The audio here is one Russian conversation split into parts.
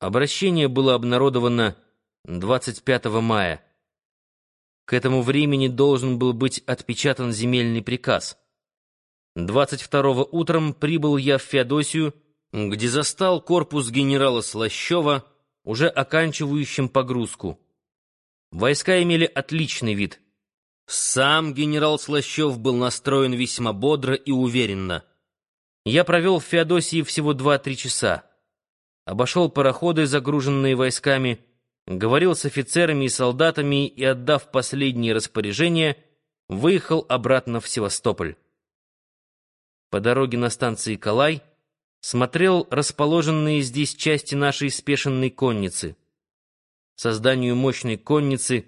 Обращение было обнародовано 25 мая. К этому времени должен был быть отпечатан земельный приказ. 22 утром прибыл я в Феодосию, где застал корпус генерала Слащева, уже оканчивающим погрузку. Войска имели отличный вид. Сам генерал Слащев был настроен весьма бодро и уверенно. Я провел в Феодосии всего 2-3 часа. Обошел пароходы, загруженные войсками, говорил с офицерами и солдатами и, отдав последние распоряжения, выехал обратно в Севастополь. По дороге на станции Калай смотрел расположенные здесь части нашей спешенной конницы. Созданию мощной конницы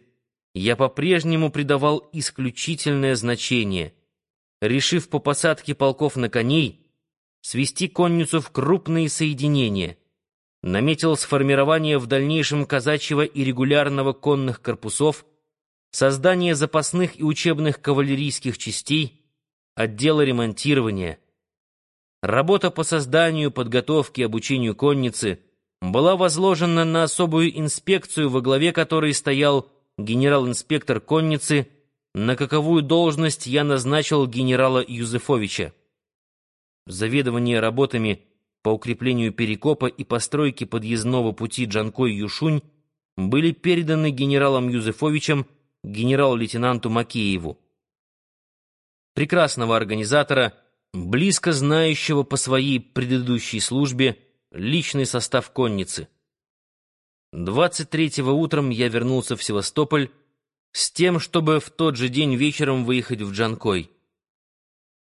я по-прежнему придавал исключительное значение, решив по посадке полков на коней свести конницу в крупные соединения, наметил сформирование в дальнейшем казачьего и регулярного конных корпусов, создание запасных и учебных кавалерийских частей, отдела ремонтирования. Работа по созданию, подготовке и обучению конницы была возложена на особую инспекцию, во главе которой стоял генерал-инспектор конницы, на каковую должность я назначил генерала Юзефовича. Заведование работами по укреплению Перекопа и постройке подъездного пути Джанкой-Юшунь были переданы генералом Юзефовичем генерал-лейтенанту Макееву. Прекрасного организатора, близко знающего по своей предыдущей службе личный состав конницы. 23-го утром я вернулся в Севастополь с тем, чтобы в тот же день вечером выехать в Джанкой.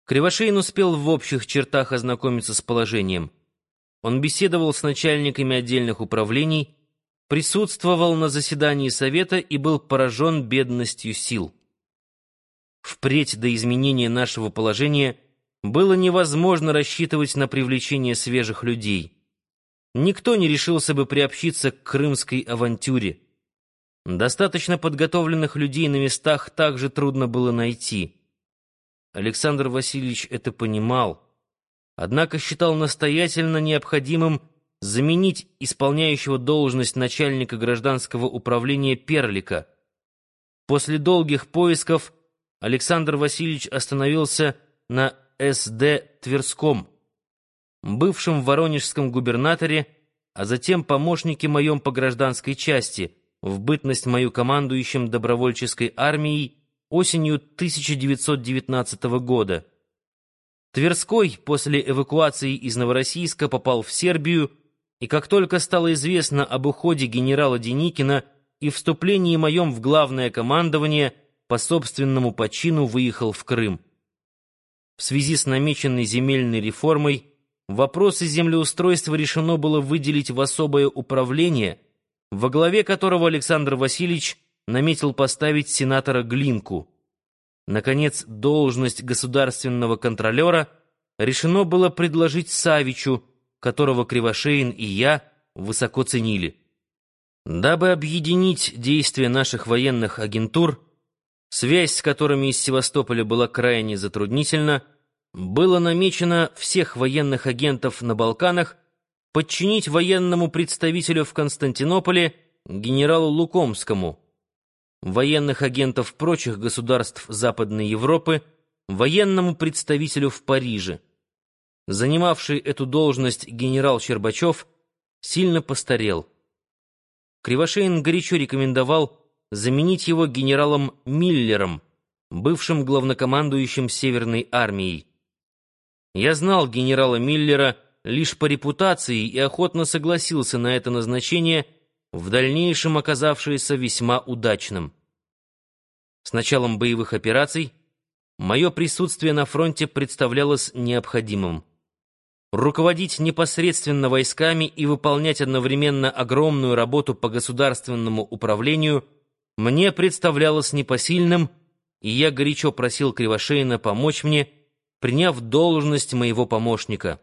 Кривошеин успел в общих чертах ознакомиться с положением. Он беседовал с начальниками отдельных управлений, присутствовал на заседании Совета и был поражен бедностью сил. Впредь до изменения нашего положения было невозможно рассчитывать на привлечение свежих людей. Никто не решился бы приобщиться к крымской авантюре. Достаточно подготовленных людей на местах также трудно было найти. Александр Васильевич это понимал, однако считал настоятельно необходимым заменить исполняющего должность начальника гражданского управления Перлика. После долгих поисков Александр Васильевич остановился на С.Д. Тверском, бывшем воронежском губернаторе, а затем помощнике моем по гражданской части, в бытность мою командующим добровольческой армией осенью 1919 года. Тверской после эвакуации из Новороссийска попал в Сербию, и как только стало известно об уходе генерала Деникина и вступлении моем в главное командование, по собственному почину выехал в Крым. В связи с намеченной земельной реформой вопросы землеустройства решено было выделить в особое управление, во главе которого Александр Васильевич наметил поставить сенатора Глинку. Наконец, должность государственного контролера решено было предложить Савичу, которого Кривошеин и я высоко ценили. Дабы объединить действия наших военных агентур, связь с которыми из Севастополя была крайне затруднительна, было намечено всех военных агентов на Балканах подчинить военному представителю в Константинополе генералу Лукомскому, военных агентов прочих государств Западной Европы военному представителю в Париже. Занимавший эту должность генерал Щербачев сильно постарел. Кривошеин горячо рекомендовал заменить его генералом Миллером, бывшим главнокомандующим Северной армией. Я знал генерала Миллера лишь по репутации и охотно согласился на это назначение, в дальнейшем оказавшееся весьма удачным. С началом боевых операций мое присутствие на фронте представлялось необходимым. Руководить непосредственно войсками и выполнять одновременно огромную работу по государственному управлению мне представлялось непосильным, и я горячо просил Кривошеина помочь мне, приняв должность моего помощника.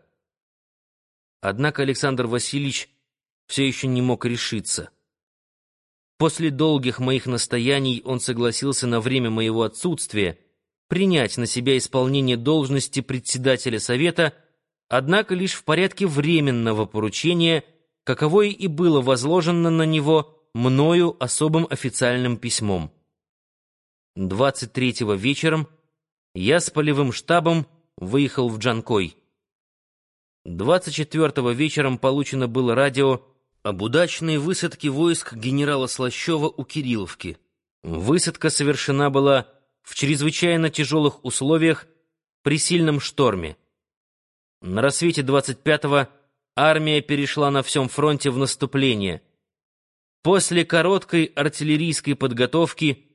Однако Александр Васильевич все еще не мог решиться. После долгих моих настояний он согласился на время моего отсутствия принять на себя исполнение должности председателя Совета, однако лишь в порядке временного поручения каковое и было возложено на него мною особым официальным письмом. 23-го вечером я с полевым штабом выехал в Джанкой. 24-го вечером получено было радио об удачной высадке войск генерала Слащева у Кирилловки. Высадка совершена была в чрезвычайно тяжелых условиях при сильном шторме. На рассвете 25-го армия перешла на всем фронте в наступление. После короткой артиллерийской подготовки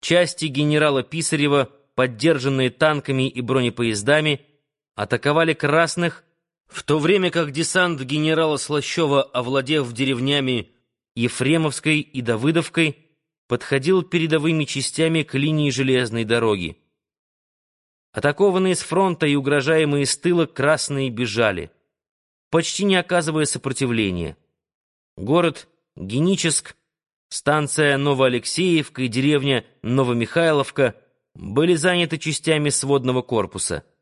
части генерала Писарева, поддержанные танками и бронепоездами, атаковали красных, в то время как десант генерала Слащева, овладев деревнями Ефремовской и Давыдовкой, подходил передовыми частями к линии железной дороги. Атакованные с фронта и угрожаемые с тыла красные бежали, почти не оказывая сопротивления. Город Геническ, станция Новоалексеевка и деревня Новомихайловка были заняты частями сводного корпуса —